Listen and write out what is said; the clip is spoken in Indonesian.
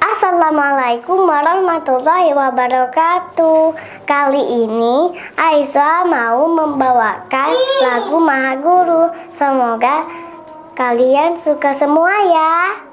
Assalamualaikum warahmatullahi wabarakatuh Kali ini Aisyah mau membawakan lagu Mahaguru. Semoga kalian suka semua ya